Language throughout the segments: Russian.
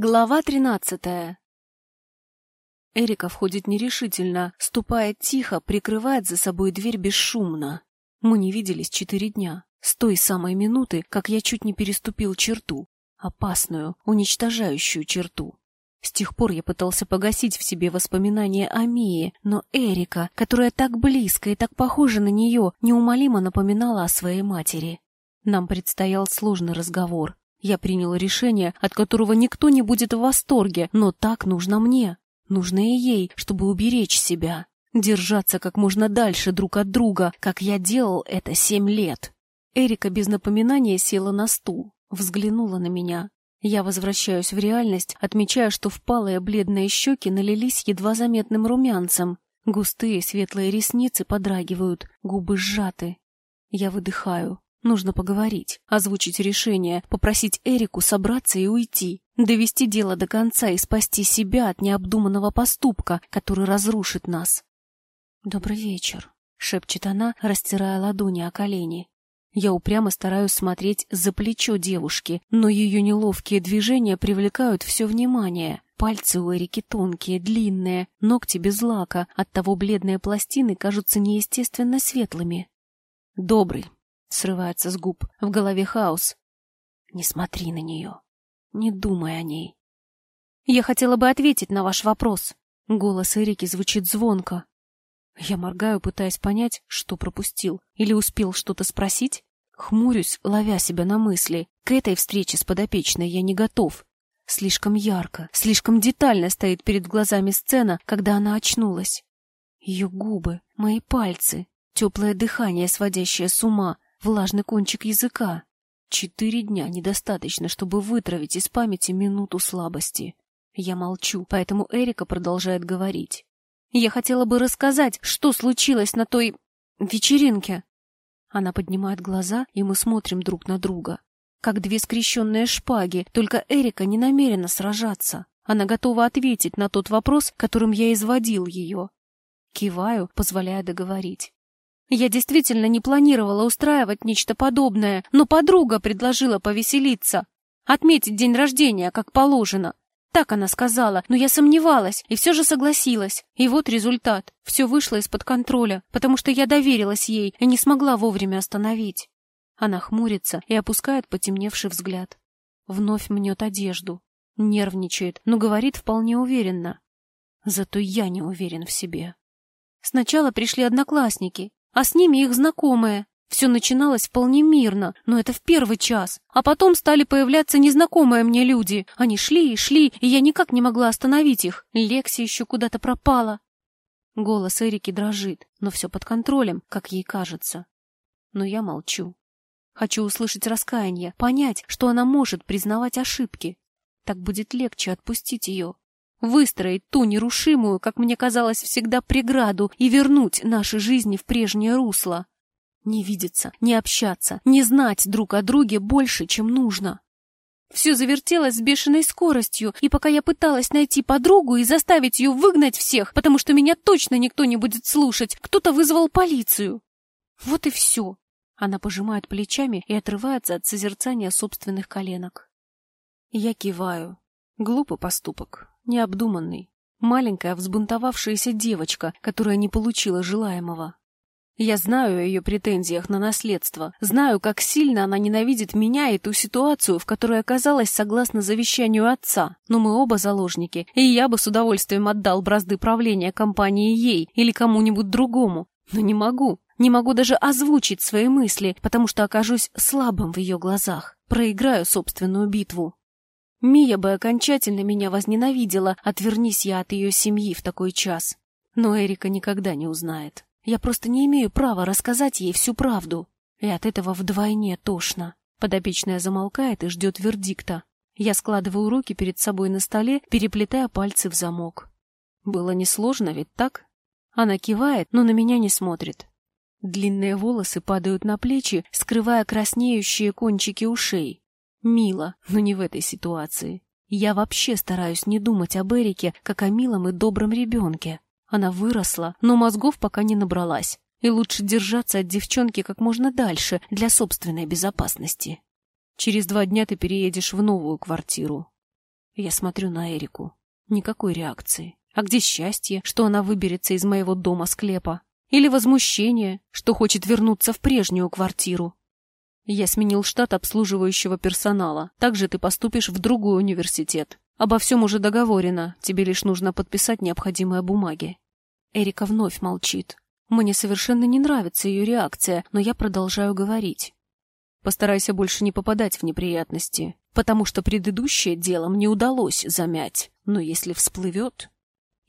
Глава тринадцатая Эрика входит нерешительно, ступает тихо, прикрывает за собой дверь бесшумно. Мы не виделись четыре дня, с той самой минуты, как я чуть не переступил черту, опасную, уничтожающую черту. С тех пор я пытался погасить в себе воспоминания о Мии, но Эрика, которая так близко и так похожа на нее, неумолимо напоминала о своей матери. Нам предстоял сложный разговор, я принял решение, от которого никто не будет в восторге, но так нужно мне. Нужно и ей, чтобы уберечь себя. Держаться как можно дальше друг от друга, как я делал это семь лет. Эрика без напоминания села на стул, взглянула на меня. Я возвращаюсь в реальность, отмечая, что впалые бледные щеки налились едва заметным румянцем. Густые светлые ресницы подрагивают, губы сжаты. Я выдыхаю. Нужно поговорить, озвучить решение, попросить Эрику собраться и уйти, довести дело до конца и спасти себя от необдуманного поступка, который разрушит нас. «Добрый вечер», — шепчет она, растирая ладони о колени. Я упрямо стараюсь смотреть за плечо девушки, но ее неловкие движения привлекают все внимание. Пальцы у Эрики тонкие, длинные, ногти без лака, оттого бледные пластины кажутся неестественно светлыми. «Добрый», Срывается с губ. В голове хаос. Не смотри на нее. Не думай о ней. Я хотела бы ответить на ваш вопрос. Голос Эрики звучит звонко. Я моргаю, пытаясь понять, что пропустил. Или успел что-то спросить? Хмурюсь, ловя себя на мысли. К этой встрече с подопечной я не готов. Слишком ярко, слишком детально стоит перед глазами сцена, когда она очнулась. Ее губы, мои пальцы, теплое дыхание, сводящее с ума, влажный кончик языка. Четыре дня недостаточно, чтобы вытравить из памяти минуту слабости. Я молчу, поэтому Эрика продолжает говорить. Я хотела бы рассказать, что случилось на той вечеринке. Она поднимает глаза, и мы смотрим друг на друга. Как две скрещенные шпаги, только Эрика не намерена сражаться. Она готова ответить на тот вопрос, которым я изводил ее. Киваю, позволяя договорить. Я действительно не планировала устраивать нечто подобное, но подруга предложила повеселиться, отметить день рождения, как положено. Так она сказала, но я сомневалась и все же согласилась. И вот результат. Все вышло из-под контроля, потому что я доверилась ей и не смогла вовремя остановить. Она хмурится и опускает потемневший взгляд. Вновь мнет одежду. Нервничает, но говорит вполне уверенно. Зато я не уверен в себе. Сначала пришли одноклассники, а с ними их знакомые. Все начиналось вполне мирно, но это в первый час. А потом стали появляться незнакомые мне люди. Они шли и шли, и я никак не могла остановить их. Лекси еще куда-то пропала. Голос Эрики дрожит, но все под контролем, как ей кажется. Но я молчу. Хочу услышать раскаяние, понять, что она может признавать ошибки. Так будет легче отпустить ее, выстроить ту нерушимую, как мне казалось всегда, преграду и вернуть наши жизни в прежнее русло. Не видеться, не общаться, не знать друг о друге больше, чем нужно. Все завертелось с бешеной скоростью, и пока я пыталась найти подругу и заставить ее выгнать всех, потому что меня точно никто не будет слушать, кто-то вызвал полицию. Вот и все. Она пожимает плечами и отрывается от созерцания собственных коленок. Я киваю. Глупый поступок необдуманный. Маленькая взбунтовавшаяся девочка, которая не получила желаемого. Я знаю о ее претензиях на наследство, знаю, как сильно она ненавидит меня и ту ситуацию, в которой оказалась согласно завещанию отца. Но мы оба заложники, и я бы с удовольствием отдал бразды правления компании ей или кому-нибудь другому. Но не могу. Не могу даже озвучить свои мысли, потому что окажусь слабым в ее глазах. Проиграю собственную битву. Мия бы окончательно меня возненавидела, отвернись я от ее семьи в такой час. Но Эрика никогда не узнает. Я просто не имею права рассказать ей всю правду. И от этого вдвойне тошно. Подопечная замолкает и ждет вердикта. Я складываю руки перед собой на столе, переплетая пальцы в замок. Было несложно, ведь так? Она кивает, но на меня не смотрит. Длинные волосы падают на плечи, скрывая краснеющие кончики ушей. Мило, но не в этой ситуации. Я вообще стараюсь не думать об Эрике, как о милом и добром ребенке. Она выросла, но мозгов пока не набралась. И лучше держаться от девчонки как можно дальше для собственной безопасности. Через два дня ты переедешь в новую квартиру. Я смотрю на Эрику. Никакой реакции. А где счастье, что она выберется из моего дома-склепа? Или возмущение, что хочет вернуться в прежнюю квартиру? Я сменил штат обслуживающего персонала. Также ты поступишь в другой университет. Обо всем уже договорено. Тебе лишь нужно подписать необходимые бумаги. Эрика вновь молчит. Мне совершенно не нравится ее реакция, но я продолжаю говорить. Постарайся больше не попадать в неприятности, потому что предыдущее дело мне удалось замять. Но если всплывет...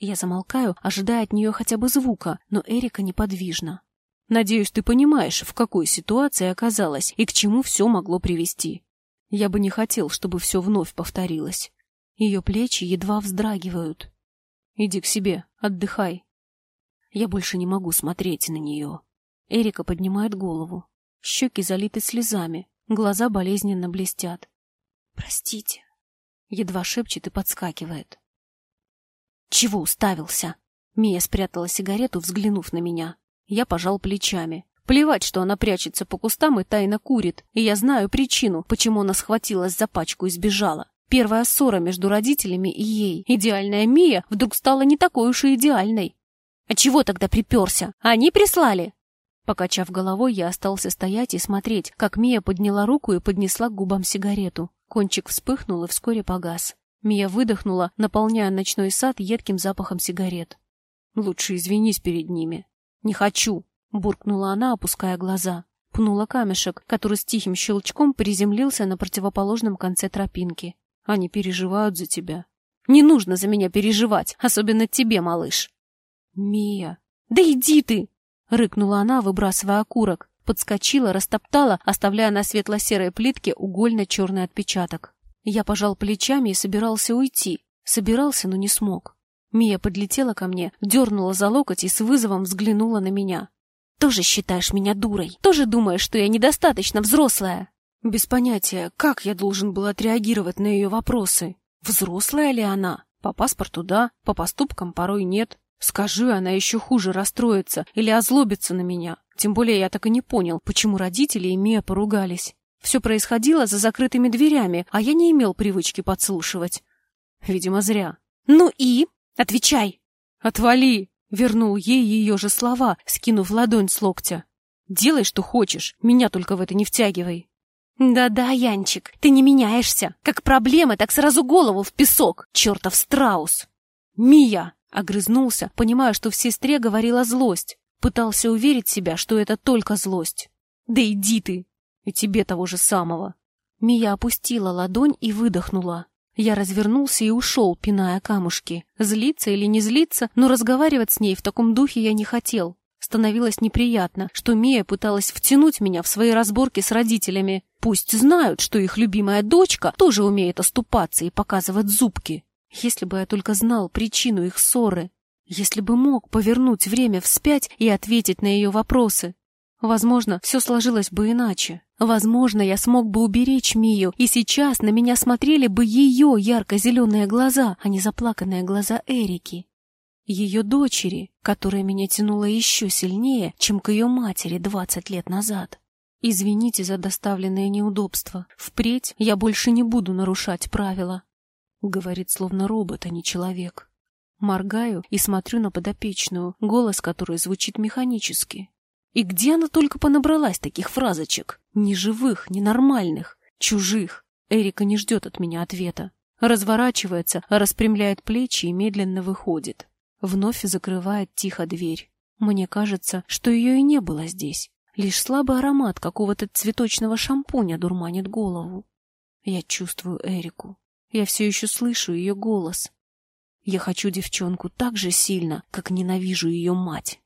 Я замолкаю, ожидая от нее хотя бы звука, но Эрика неподвижна. Надеюсь, ты понимаешь, в какой ситуации оказалась и к чему все могло привести. Я бы не хотел, чтобы все вновь повторилось. Ее плечи едва вздрагивают. Иди к себе, отдыхай. Я больше не могу смотреть на нее. Эрика поднимает голову. Щеки залиты слезами, глаза болезненно блестят. «Простите», — едва шепчет и подскакивает. «Чего уставился?» Мия спрятала сигарету, взглянув на меня. Я пожал плечами. Плевать, что она прячется по кустам и тайно курит, и я знаю причину, почему она схватилась за пачку и сбежала. Первая ссора между родителями и ей. Идеальная Мия вдруг стала не такой уж и идеальной. «А чего тогда приперся? Они прислали?» Покачав головой, я остался стоять и смотреть, как Мия подняла руку и поднесла к губам сигарету. Кончик вспыхнул и вскоре погас. Мия выдохнула, наполняя ночной сад едким запахом сигарет. «Лучше извинись перед ними». «Не хочу», — буркнула она, опуская глаза. Пнула камешек, который с тихим щелчком приземлился на противоположном конце тропинки. «Они переживают за тебя». «Не нужно за меня переживать, особенно тебе, малыш». «Мия». «Да иди ты!» — рыкнула она, выбрасывая окурок. Подскочила, растоптала, оставляя на светло-серой плитке угольно-черный отпечаток. Я пожал плечами и собирался уйти. Собирался, но не смог. Мия подлетела ко мне, дернула за локоть и с вызовом взглянула на меня. «Тоже считаешь меня дурой? Тоже думаешь, что я недостаточно взрослая?» Без понятия, как я должен был отреагировать на ее вопросы. Взрослая ли она? По паспорту да, по поступкам порой нет. Скажи, она еще хуже расстроится или озлобится на меня. Тем более я так и не понял, почему родители и Мия поругались. Все происходило за закрытыми дверями, а я не имел привычки подслушивать. Видимо, зря. «Ну и? Отвечай!» «Отвали!» — вернул ей ее же слова, скинув ладонь с локтя. «Делай, что хочешь, меня только в это не втягивай». «Да-да, Янчик, ты не меняешься. Как проблемы, так сразу голову в песок, чертов страус!» «Мия!» — огрызнулся, понимая, что в сестре говорила злость. Пытался уверить себя, что это только злость. «Да иди ты!» И тебе того же самого. Мия опустила ладонь и выдохнула. Я развернулся и ушел, пиная камушки. Злиться или не злиться, но разговаривать с ней в таком духе я не хотел. Становилось неприятно, что Мия пыталась втянуть меня в свои разборки с родителями. Пусть знают, что их любимая дочка тоже умеет оступаться и показывать зубки. Если бы я только знал причину их ссоры. Если бы мог повернуть время вспять и ответить на ее вопросы. Возможно, все сложилось бы иначе. Возможно, я смог бы уберечь Мию, и сейчас на меня смотрели бы ее ярко-зеленые глаза, а не заплаканные глаза Эрики. Ее дочери, которая меня тянула еще сильнее, чем к ее матери двадцать лет назад. Извините за доставленное неудобство. Впредь я больше не буду нарушать правила. Говорит словно робот, а не человек. Моргаю и смотрю на подопечную, голос которой звучит механически. И где она только понабралась таких фразочек? Ни живых, ни нормальных, чужих. Эрика не ждет от меня ответа. Разворачивается, распрямляет плечи и медленно выходит. Вновь закрывает тихо дверь. Мне кажется, что ее и не было здесь. Лишь слабый аромат какого-то цветочного шампуня дурманит голову. Я чувствую Эрику. Я все еще слышу ее голос. Я хочу девчонку так же сильно, как ненавижу ее мать.